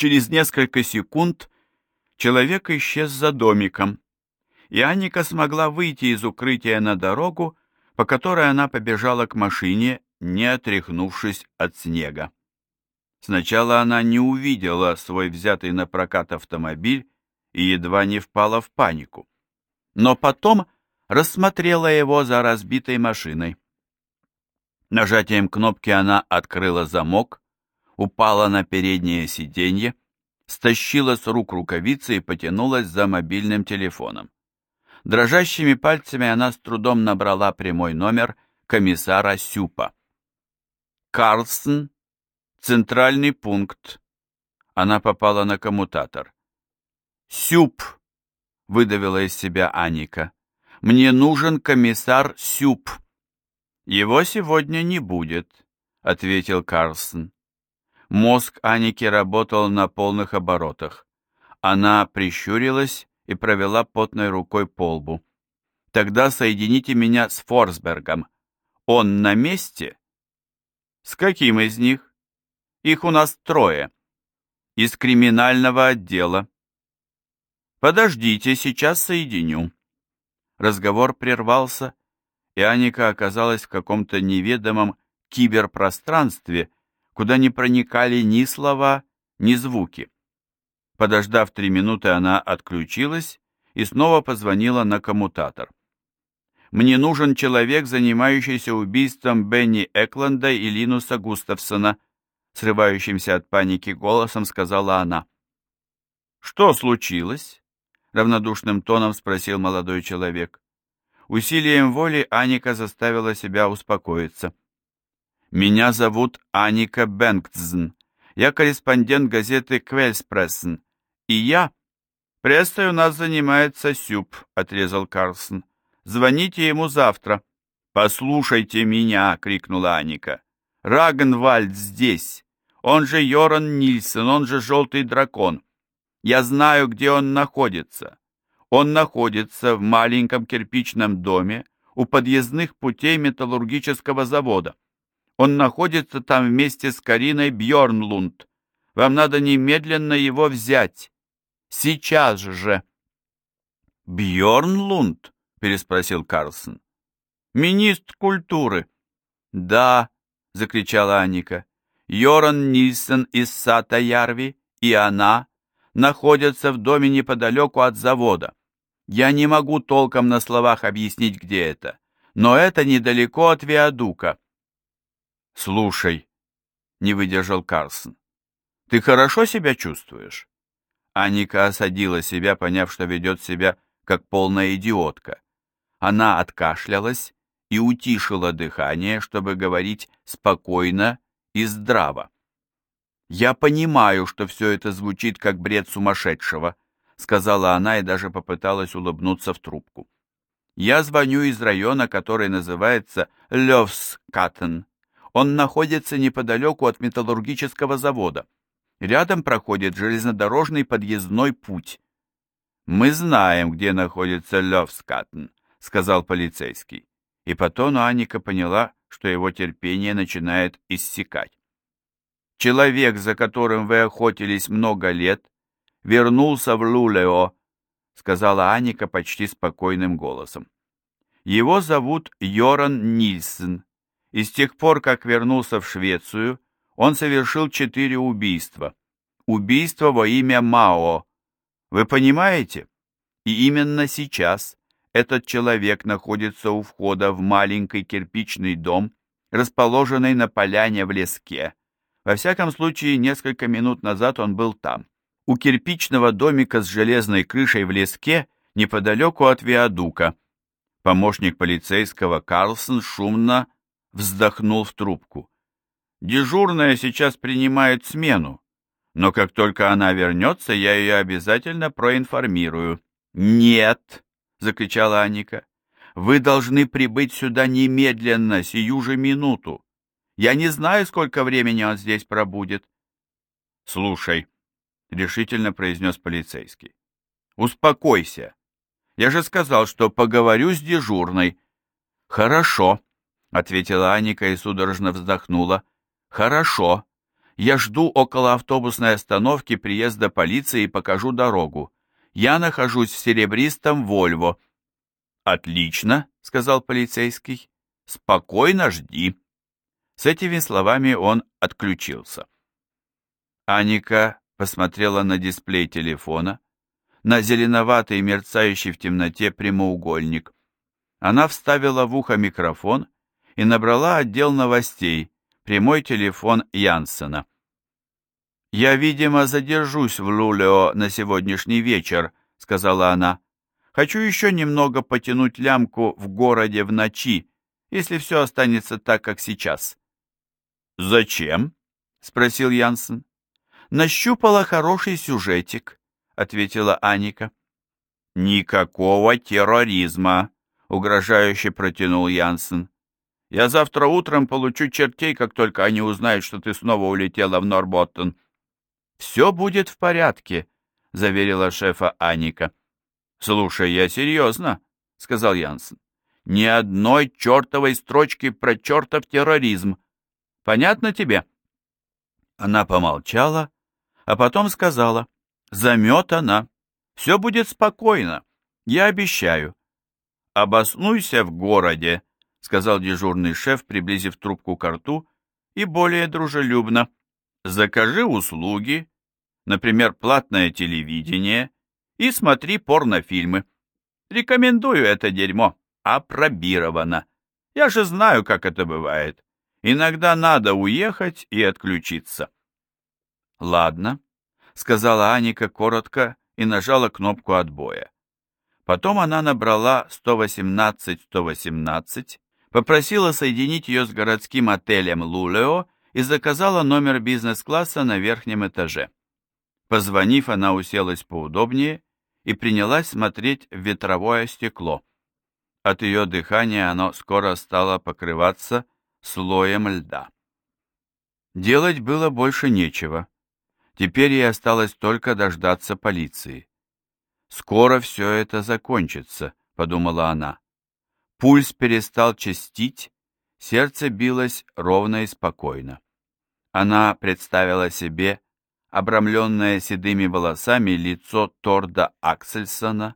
Через несколько секунд человек исчез за домиком, и Аника смогла выйти из укрытия на дорогу, по которой она побежала к машине, не отряхнувшись от снега. Сначала она не увидела свой взятый на прокат автомобиль и едва не впала в панику. Но потом рассмотрела его за разбитой машиной. Нажатием кнопки она открыла замок, упала на переднее сиденье, стащила с рук рукавицы и потянулась за мобильным телефоном. Дрожащими пальцами она с трудом набрала прямой номер комиссара Сюпа. «Карлсон, центральный пункт». Она попала на коммутатор. «Сюп», — выдавила из себя Аника. «Мне нужен комиссар Сюп». «Его сегодня не будет», — ответил Карлсон. Мозг Аники работал на полных оборотах. Она прищурилась и провела потной рукой по лбу. «Тогда соедините меня с Форсбергом. Он на месте?» «С каким из них?» «Их у нас трое. Из криминального отдела». «Подождите, сейчас соединю». Разговор прервался, и Аника оказалась в каком-то неведомом киберпространстве, куда не проникали ни слова, ни звуки. Подождав три минуты, она отключилась и снова позвонила на коммутатор. «Мне нужен человек, занимающийся убийством Бенни Экленда и Линуса Густавсона», срывающимся от паники голосом сказала она. «Что случилось?» — равнодушным тоном спросил молодой человек. Усилием воли Аника заставила себя успокоиться. «Меня зовут Аника Бенгтзен. Я корреспондент газеты «Квельспрессен», «И я?» «Прессой у нас занимается Сюб», — отрезал Карлсон. «Звоните ему завтра». «Послушайте меня!» — крикнула Аника. «Рагенвальд здесь. Он же Йоран Нильсон, он же Желтый Дракон. Я знаю, где он находится. Он находится в маленьком кирпичном доме у подъездных путей металлургического завода. Он находится там вместе с Кариной Бьорнлунд. Вам надо немедленно его взять. Сейчас же. Бьорн Лунд? переспросил Карлсон. Министр культуры. Да, закричала Аника. Йоран Нильсон из Сата-Ярви и она находятся в доме неподалеку от завода. Я не могу толком на словах объяснить, где это, но это недалеко от Виадука. Слушай, не выдержал Карлсон. Ты хорошо себя чувствуешь? Аника осадила себя, поняв, что ведет себя как полная идиотка. Она откашлялась и утишила дыхание, чтобы говорить спокойно и здраво. «Я понимаю, что все это звучит как бред сумасшедшего», сказала она и даже попыталась улыбнуться в трубку. «Я звоню из района, который называется Левскатен. Он находится неподалеку от металлургического завода. Рядом проходит железнодорожный подъездной путь. «Мы знаем, где находится Левскатн», — сказал полицейский. И по тону Аника поняла, что его терпение начинает иссякать. «Человек, за которым вы охотились много лет, вернулся в Лулео», — сказала Аника почти спокойным голосом. «Его зовут Йоран Нильсен, и с тех пор, как вернулся в Швецию, он совершил четыре убийства. Убийство во имя Мао. Вы понимаете? И именно сейчас этот человек находится у входа в маленький кирпичный дом, расположенный на поляне в леске. Во всяком случае, несколько минут назад он был там. У кирпичного домика с железной крышей в леске, неподалеку от Виадука. Помощник полицейского Карлсон шумно вздохнул в трубку. Дежурная сейчас принимает смену, но как только она вернется, я ее обязательно проинформирую. Нет, закричала Аника. Вы должны прибыть сюда немедленно, сию же минуту. Я не знаю, сколько времени он здесь пробудет. Слушай, решительно произнес полицейский. Успокойся. Я же сказал, что поговорю с дежурной. Хорошо, ответила Аника и судорожно вздохнула. Хорошо, Я жду около автобусной остановки приезда полиции и покажу дорогу. Я нахожусь в серебристом Вольво». «Отлично», — сказал полицейский. «Спокойно жди». С этими словами он отключился. Аника посмотрела на дисплей телефона, на зеленоватый мерцающий в темноте прямоугольник. Она вставила в ухо микрофон и набрала отдел новостей, прямой телефон Янсена. «Я, видимо, задержусь в Лулео на сегодняшний вечер», — сказала она. «Хочу еще немного потянуть лямку в городе в ночи, если все останется так, как сейчас». «Зачем?» — спросил Янсен. «Нащупала хороший сюжетик», — ответила Аника. «Никакого терроризма», — угрожающе протянул Янсен. «Я завтра утром получу чертей, как только они узнают, что ты снова улетела в Норботтон». «Все будет в порядке», — заверила шефа Аника. «Слушай, я серьезно», — сказал Янсен. «Ни одной чертовой строчки про чертов терроризм. Понятно тебе?» Она помолчала, а потом сказала. «Заметана. Все будет спокойно. Я обещаю». «Обоснуйся в городе», — сказал дежурный шеф, приблизив трубку к рту, и более дружелюбно. «Закажи услуги, например, платное телевидение, и смотри порнофильмы. Рекомендую это дерьмо, апробировано. Я же знаю, как это бывает. Иногда надо уехать и отключиться. Ладно, сказала Аника коротко и нажала кнопку отбоя. Потом она набрала 118-118, попросила соединить ее с городским отелем Лулео и заказала номер бизнес-класса на верхнем этаже. Позвонив, она уселась поудобнее и принялась смотреть в ветровое стекло. От ее дыхания оно скоро стало покрываться слоем льда. Делать было больше нечего. Теперь ей осталось только дождаться полиции. «Скоро все это закончится», — подумала она. Пульс перестал частить, сердце билось ровно и спокойно. Она представила себе, обрамленное седыми волосами лицо Торда Аксельсона,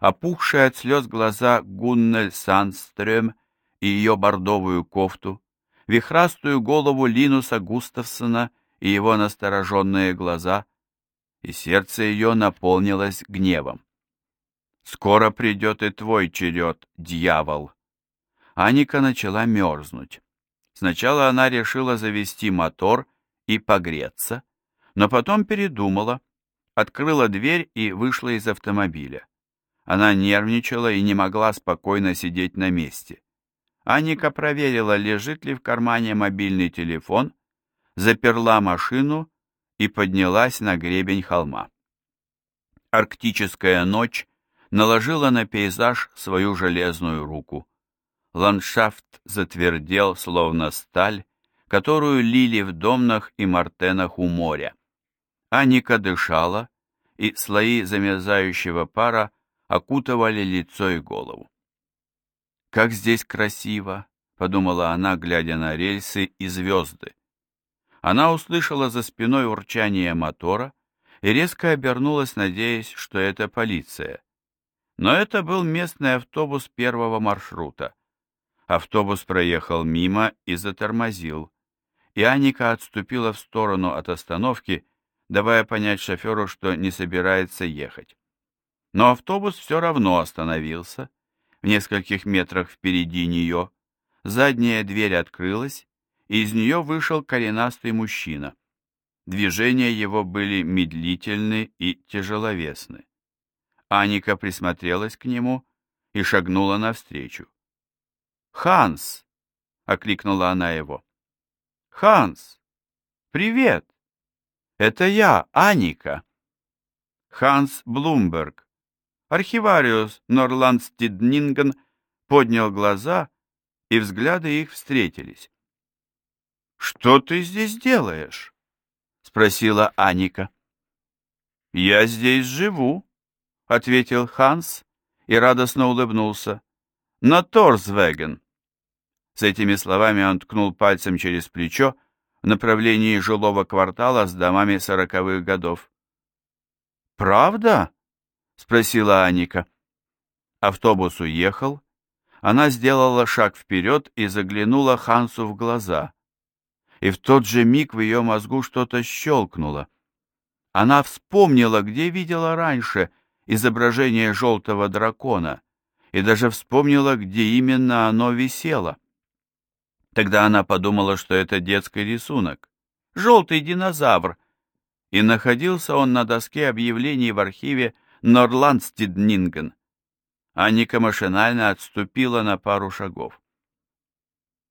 опухшие от слез глаза Гуннель Санстрём и ее бордовую кофту, вихрастую голову Линуса Густавсона и его настороженные глаза, и сердце ее наполнилось гневом. «Скоро придет и твой черед, дьявол!» Аника начала мерзнуть. Сначала она решила завести мотор и погреться, но потом передумала, открыла дверь и вышла из автомобиля. Она нервничала и не могла спокойно сидеть на месте. Аника проверила, лежит ли в кармане мобильный телефон, заперла машину и поднялась на гребень холма. Арктическая ночь наложила на пейзаж свою железную руку. Ландшафт затвердел, словно сталь, которую лили в домнах и мартенах у моря. Аника дышала, и слои замерзающего пара окутывали лицо и голову. «Как здесь красиво!» — подумала она, глядя на рельсы и звезды. Она услышала за спиной урчание мотора и резко обернулась, надеясь, что это полиция. Но это был местный автобус первого маршрута. Автобус проехал мимо и затормозил, и Аника отступила в сторону от остановки, давая понять шоферу, что не собирается ехать. Но автобус все равно остановился. В нескольких метрах впереди нее задняя дверь открылась, и из нее вышел коренастый мужчина. Движения его были медлительны и тяжеловесны. Аника присмотрелась к нему и шагнула навстречу. «Ханс!» — окликнула она его. «Ханс! Привет!» Это я, Аника. Ханс Блумберг. Архивариус Норландстиднинген поднял глаза, и взгляды их встретились. «Что ты здесь делаешь?» — спросила Аника. «Я здесь живу», — ответил Ханс и радостно улыбнулся. «На Торсвеген». С этими словами он ткнул пальцем через плечо в направлении жилого квартала с домами сороковых годов. «Правда?» — спросила Аника. Автобус уехал. Она сделала шаг вперед и заглянула Хансу в глаза. И в тот же миг в ее мозгу что-то щелкнуло. Она вспомнила, где видела раньше изображение желтого дракона, и даже вспомнила, где именно оно висело. Тогда она подумала, что это детский рисунок. Желтый динозавр. И находился он на доске объявлений в архиве Норландстиднинген. Анника машинально отступила на пару шагов.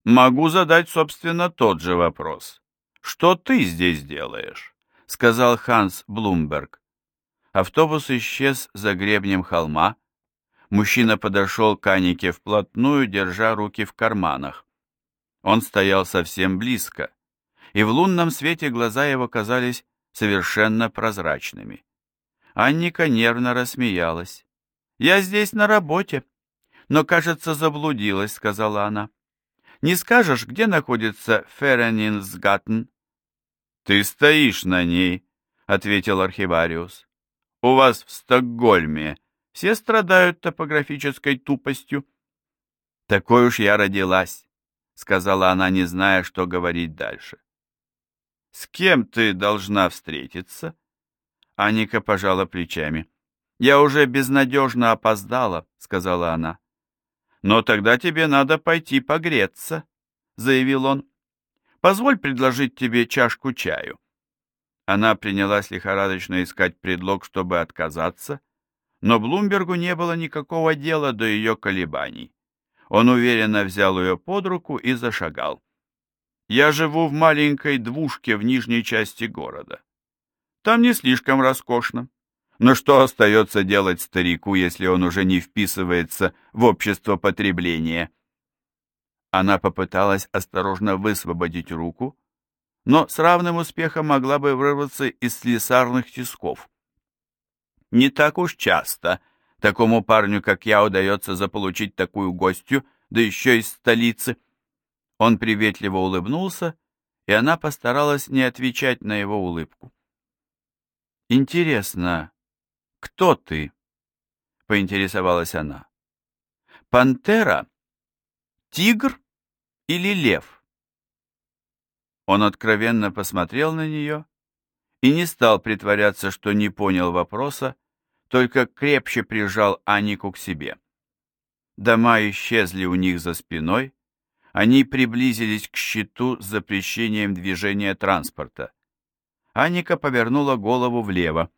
«Могу задать, собственно, тот же вопрос. Что ты здесь делаешь?» — сказал Ханс Блумберг. Автобус исчез за гребнем холма. Мужчина подошел к Анике вплотную, держа руки в карманах. Он стоял совсем близко, и в лунном свете глаза его казались совершенно прозрачными. Анника нервно рассмеялась. «Я здесь на работе, но, кажется, заблудилась», — сказала она. «Не скажешь, где находится Ференинсгаттен?» «Ты стоишь на ней», — ответил архивариус. «У вас в Стокгольме все страдают топографической тупостью?» «Такой уж я родилась сказала она, не зная, что говорить дальше. «С кем ты должна встретиться?» Аника пожала плечами. «Я уже безнадежно опоздала», — сказала она. «Но тогда тебе надо пойти погреться», — заявил он. «Позволь предложить тебе чашку чаю». Она принялась лихорадочно искать предлог, чтобы отказаться, но Блумбергу не было никакого дела до ее колебаний. Он уверенно взял ее под руку и зашагал. «Я живу в маленькой двушке в нижней части города. Там не слишком роскошно. Но что остается делать старику, если он уже не вписывается в общество потребления?» Она попыталась осторожно высвободить руку, но с равным успехом могла бы вырваться из слесарных тисков. Не так уж часто Такому парню, как я, удается заполучить такую гостью, да еще из столицы. Он приветливо улыбнулся, и она постаралась не отвечать на его улыбку. «Интересно, кто ты?» — поинтересовалась она. «Пантера? Тигр или лев?» Он откровенно посмотрел на нее и не стал притворяться, что не понял вопроса, только крепче прижал Анику к себе. Дома исчезли у них за спиной, они приблизились к щиту с запрещением движения транспорта. Аника повернула голову влево.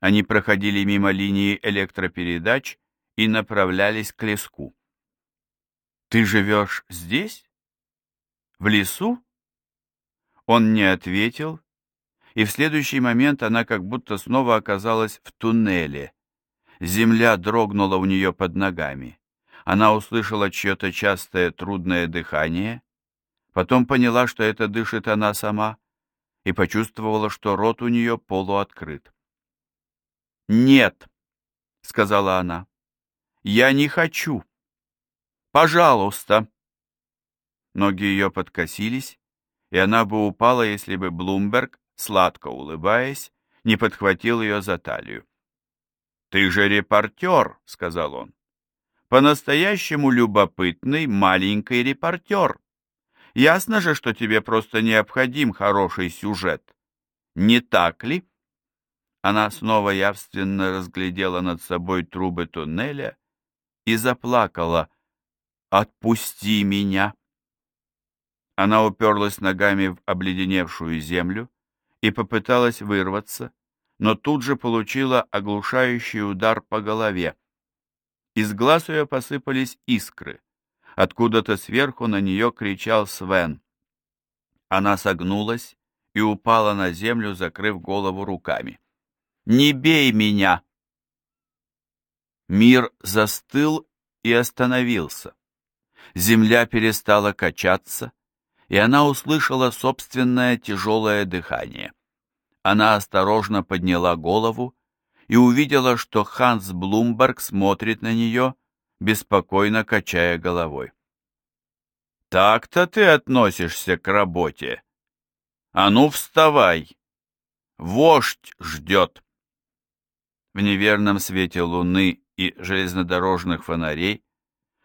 Они проходили мимо линии электропередач и направлялись к леску. «Ты живешь здесь? В лесу?» Он не ответил, и в следующий момент она как будто снова оказалась в туннеле. Земля дрогнула у нее под ногами. Она услышала чье-то частое трудное дыхание, потом поняла, что это дышит она сама, и почувствовала, что рот у нее полуоткрыт. «Нет», — сказала она, — «я не хочу. Пожалуйста». Ноги ее подкосились, и она бы упала, если бы Блумберг сладко улыбаясь, не подхватил ее за талию. «Ты же репортер», — сказал он. «По-настоящему любопытный маленький репортер. Ясно же, что тебе просто необходим хороший сюжет. Не так ли?» Она снова явственно разглядела над собой трубы туннеля и заплакала. «Отпусти меня!» Она уперлась ногами в обледеневшую землю, и попыталась вырваться, но тут же получила оглушающий удар по голове. Из глаз ее посыпались искры. Откуда-то сверху на нее кричал Свен. Она согнулась и упала на землю, закрыв голову руками. «Не бей меня!» Мир застыл и остановился. Земля перестала качаться, и она услышала собственное тяжелое дыхание. Она осторожно подняла голову и увидела, что Ханс Блумберг смотрит на нее, беспокойно качая головой. «Так-то ты относишься к работе», «А ну, вставай! Вождь ждет!» В неверном свете луны и железнодорожных фонарей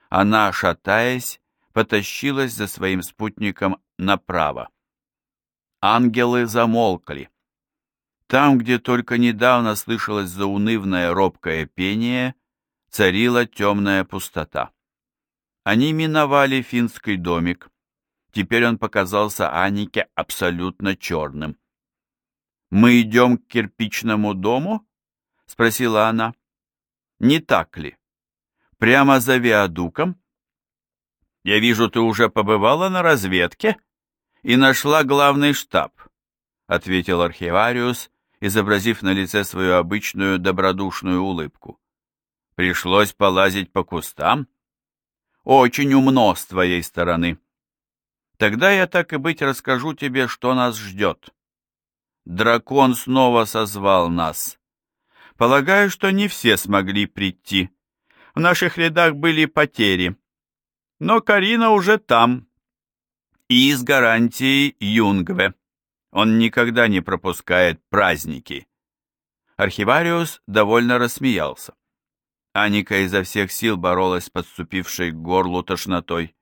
она, шатаясь, потащилась за своим спутником направо. Ангелы замолкли. Там, где только недавно слышалось заунывное робкое пение, царила темная пустота. Они миновали финский домик. Теперь он показался Анике абсолютно черным. «Мы идем к кирпичному дому?» — спросила она. «Не так ли? Прямо за виадуком?» «Я вижу, ты уже побывала на разведке и нашла главный штаб», — ответил архивариус, изобразив на лице свою обычную добродушную улыбку. «Пришлось полазить по кустам?» «Очень умно с твоей стороны. Тогда я так и быть расскажу тебе, что нас ждет». Дракон снова созвал нас. Полагаю, что не все смогли прийти. В наших рядах были потери. Но Карина уже там. И с гарантией Юнгве. Он никогда не пропускает праздники. Архивариус довольно рассмеялся. Аника изо всех сил боролась с подступившей к горлу тошнотой.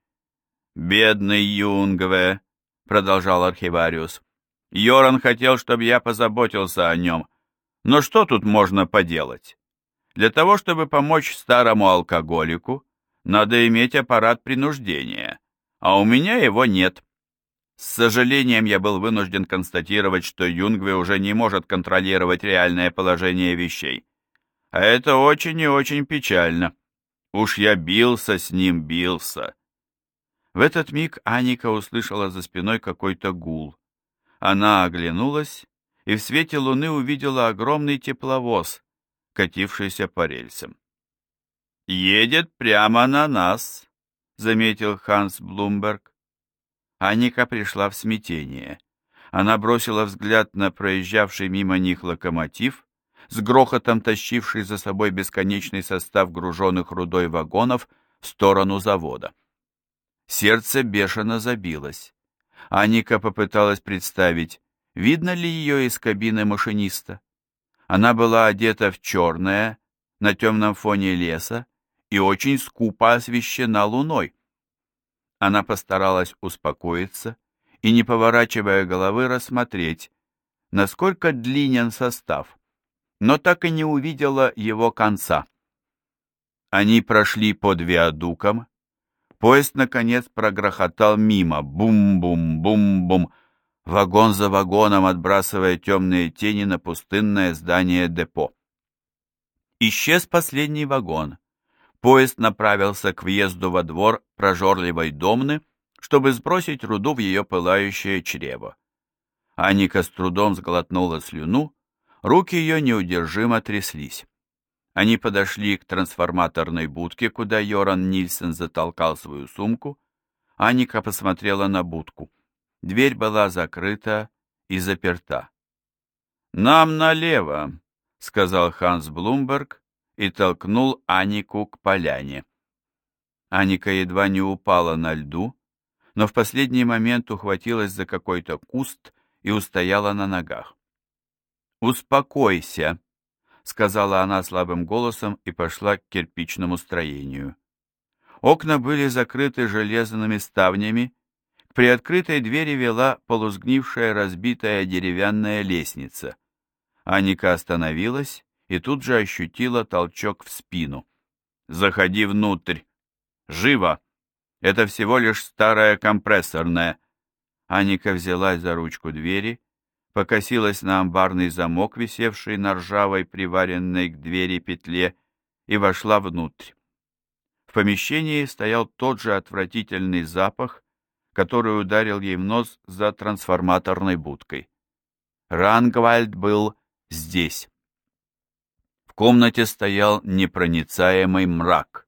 «Бедный Юнгве», — продолжал архивариус. Йоран хотел, чтобы я позаботился о нем. Но что тут можно поделать? Для того, чтобы помочь старому алкоголику, надо иметь аппарат принуждения, а у меня его нет. С сожалением я был вынужден констатировать, что Юнгве уже не может контролировать реальное положение вещей. А это очень и очень печально. Уж я бился с ним, бился. В этот миг Аника услышала за спиной какой-то гул. Она оглянулась и в свете луны увидела огромный тепловоз, катившийся по рельсам. «Едет прямо на нас», — заметил Ханс Блумберг. Аника пришла в смятение. Она бросила взгляд на проезжавший мимо них локомотив, с грохотом тащивший за собой бесконечный состав груженных рудой вагонов в сторону завода. Сердце бешено забилось. Аника попыталась представить, видно ли ее из кабины машиниста. Она была одета в черное, на темном фоне леса, и очень скупо освещена луной. Она постаралась успокоиться и, не поворачивая головы, рассмотреть, насколько длинен состав, но так и не увидела его конца. Они прошли под виадуком, Поезд, наконец, прогрохотал мимо. Бум-бум-бум-бум. Вагон за вагоном, отбрасывая темные тени на пустынное здание депо. Исчез последний вагон. Поезд направился к въезду во двор прожорливой домны, чтобы сбросить руду в ее пылающее чрево. Аника с трудом сглотнула слюну, руки ее неудержимо тряслись. Они подошли к трансформаторной будке, куда Йоран Нильсен затолкал свою сумку. Аника посмотрела на будку. Дверь была закрыта и заперта. «Нам налево», — сказал Ханс Блумберг и толкнул Анику к поляне. Аника едва не упала на льду, но в последний момент ухватилась за какой-то куст и устояла на ногах. «Успокойся», сказала она слабым голосом и пошла к кирпичному строению. Окна были закрыты железными ставнями, к приоткрытой двери вела полузгнившая разбитая деревянная лестница. Аника остановилась и тут же ощутила толчок в спину. «Заходи внутрь! Живо! Это всего лишь старая компрессорная!» Аника взялась за ручку двери покосилась на амбарный замок, висевший на ржавой, приваренной к двери петле, и вошла внутрь. В помещении стоял тот же отвратительный запах, который ударил ей в нос за трансформаторной будкой. Рангвальд был здесь. Комнате стоял непроницаемый мрак.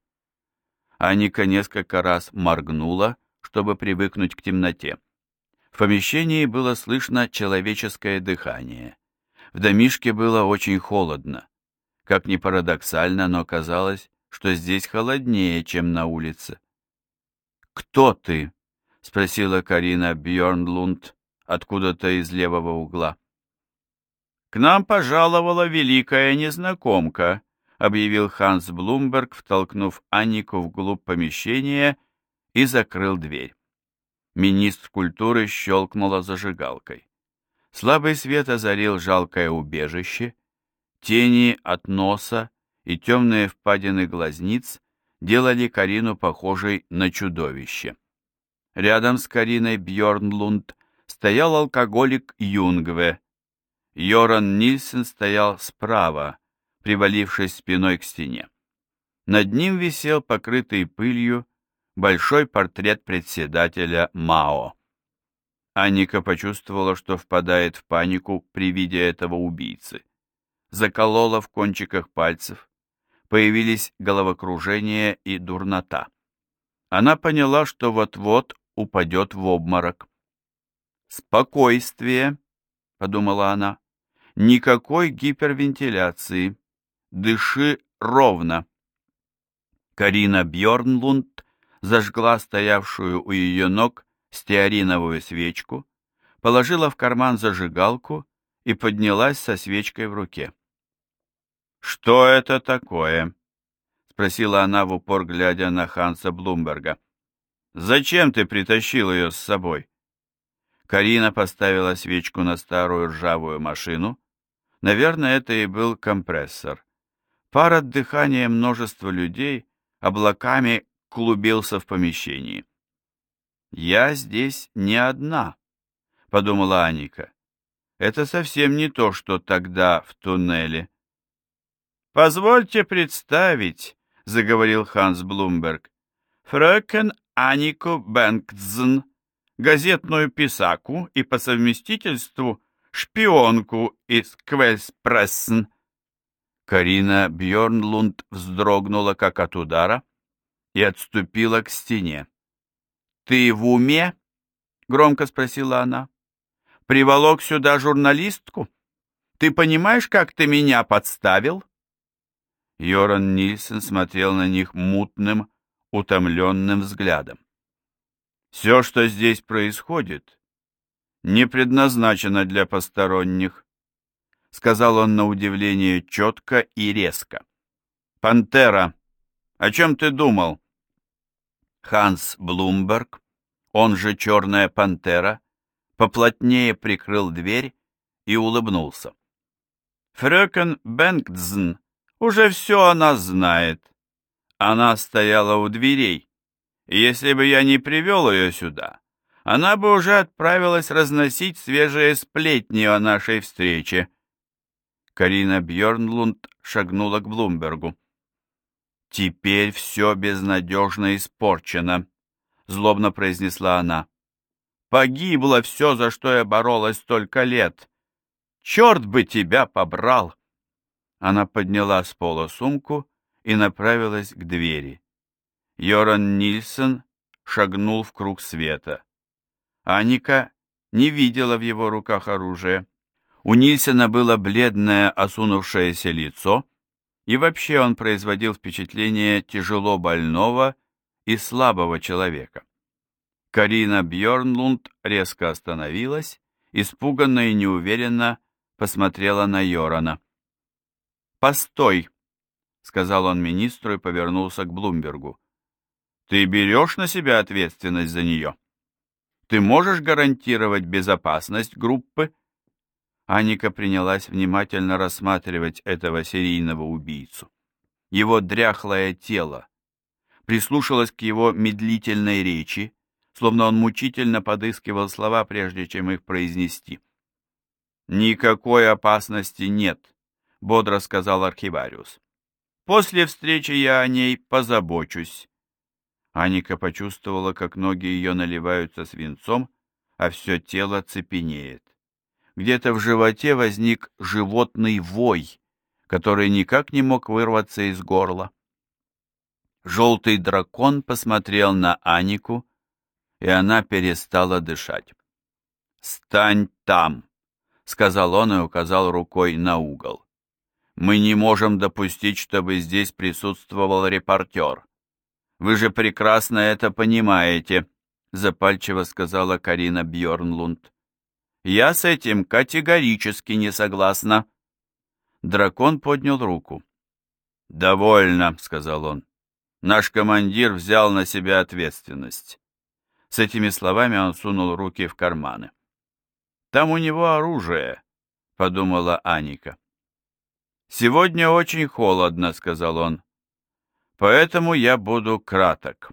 Аника несколько раз моргнула, чтобы привыкнуть к темноте. В помещении было слышно человеческое дыхание. В домишке было очень холодно. Как ни парадоксально, но казалось, что здесь холоднее, чем на улице. «Кто ты?» — спросила Карина Бьорнлунд, откуда-то из левого угла. «К нам пожаловала великая незнакомка», — объявил Ханс Блумберг, втолкнув Аннику вглубь помещения и закрыл дверь. Министр культуры щелкнула зажигалкой. Слабый свет озарил жалкое убежище, тени от носа и темные впадины глазниц делали Карину похожей на чудовище. Рядом с Кариной Бьорнлунд стоял алкоголик Юнгве, Йоран Нильсен стоял справа, привалившись спиной к стене. Над ним висел покрытый пылью большой портрет председателя Мао. Анника почувствовала, что впадает в панику при виде этого убийцы. Заколола в кончиках пальцев. Появились головокружение и дурнота. Она поняла, что вот-вот упадет в обморок. «Спокойствие», — подумала она. Никакой гипервентиляции. Дыши ровно. Карина Бьорнлунд зажгла стоявшую у ее ног стеариновую свечку, положила в карман зажигалку и поднялась со свечкой в руке. «Что это такое?» — спросила она в упор, глядя на Ханса Блумберга. «Зачем ты притащил ее с собой?» Карина поставила свечку на старую ржавую машину, Наверное, это и был компрессор. Пар от дыхания множества людей облаками клубился в помещении. «Я здесь не одна», — подумала Аника. «Это совсем не то, что тогда в туннеле». «Позвольте представить», — заговорил Ханс Блумберг, «фрöken Анику Бэнкдзен, газетную писаку и по совместительству шпионку из Квельспрессен. Карина Бьорнлунд вздрогнула, как от удара, и отступила к стене. «Ты в уме?» — громко спросила она. «Приволок сюда журналистку? Ты понимаешь, как ты меня подставил?» Йоран Нильсон смотрел на них мутным, утомленным взглядом. «Все, что здесь происходит, не предназначена для посторонних», — сказал он на удивление четко и резко. «Пантера, о чем ты думал?» Ханс Блумберг, он же Черная Пантера, поплотнее прикрыл дверь и улыбнулся. «Фрёкен Бенгдзен уже все о нас знает. Она стояла у дверей. Если бы я не привел ее сюда, она бы уже отправилась разносить свежие сплетни о нашей встрече. Карина Бьернлунд шагнула к Блумбергу. «Теперь все безнадежно испорчено», — злобно произнесла она. «Погибло все, за что я боролась столько лет. Черт бы тебя побрал!» Она подняла с пола сумку и направилась к двери. Йоран Нильсон шагнул в круг света. Аника не видела в его руках оружия. У Нильсена было бледное, осунувшееся лицо, и вообще он производил впечатление тяжело больного и слабого человека. Карина Бьорнлунд резко остановилась, испуганно и неуверенно посмотрела на Йорана. «Постой!» — сказал он министру и повернулся к Блумбергу. «Ты берешь на себя ответственность за нее?» Ты можешь гарантировать безопасность группы?» Аника принялась внимательно рассматривать этого серийного убийцу. Его дряхлое тело. Прислушалась к его медлительной речи, словно он мучительно подыскивал слова, прежде чем их произнести. «Никакой опасности нет», — бодро сказал архивариус. «После встречи я о ней позабочусь. Аника почувствовала, как ноги ее наливаются свинцом, а все тело цепенеет. Где-то в животе возник животный вой, который никак не мог вырваться из горла. Желтый дракон посмотрел на Анику, и она перестала дышать. «Стань там!» — сказал он и указал рукой на угол. «Мы не можем допустить, чтобы здесь присутствовал репортер. Вы же прекрасно это понимаете, запальчиво сказала Карина Бьорнлунд. Я с этим категорически не согласна. Дракон поднял руку. «Довольно», — сказал он. «Наш командир взял на себя ответственность». С этими словами он сунул руки в карманы. «Там у него оружие», — подумала Аника. «Сегодня очень холодно», — сказал он. «Поэтому я буду краток».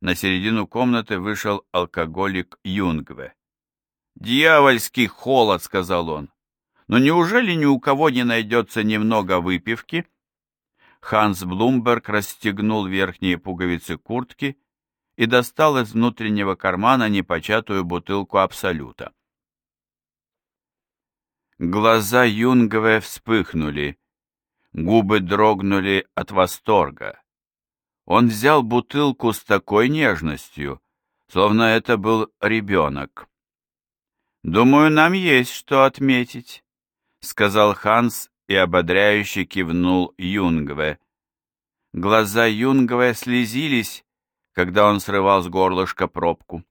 На середину комнаты вышел алкоголик Юнгве. «Дьявольский холод», — сказал он. «Но неужели ни у кого не найдется немного выпивки?» Ханс Блумберг расстегнул верхние пуговицы куртки и достал из внутреннего кармана непочатую бутылку Абсолюта. Глаза Юнгве вспыхнули, губы дрогнули от восторга. Он взял бутылку с такой нежностью, словно это был ребенок. «Думаю, нам есть что отметить», — сказал Ханс и ободряюще кивнул Юнгве. Глаза Юнгве слезились, когда он срывал с горлышка пробку.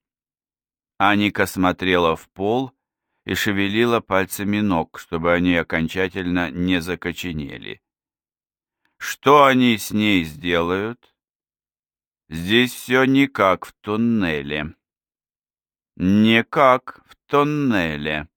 Аника смотрела в пол и шевелила пальцами ног, чтобы они окончательно не закоченели. Что они с ней сделают? Здесь все не как в туннеле. Не как в тоннеле.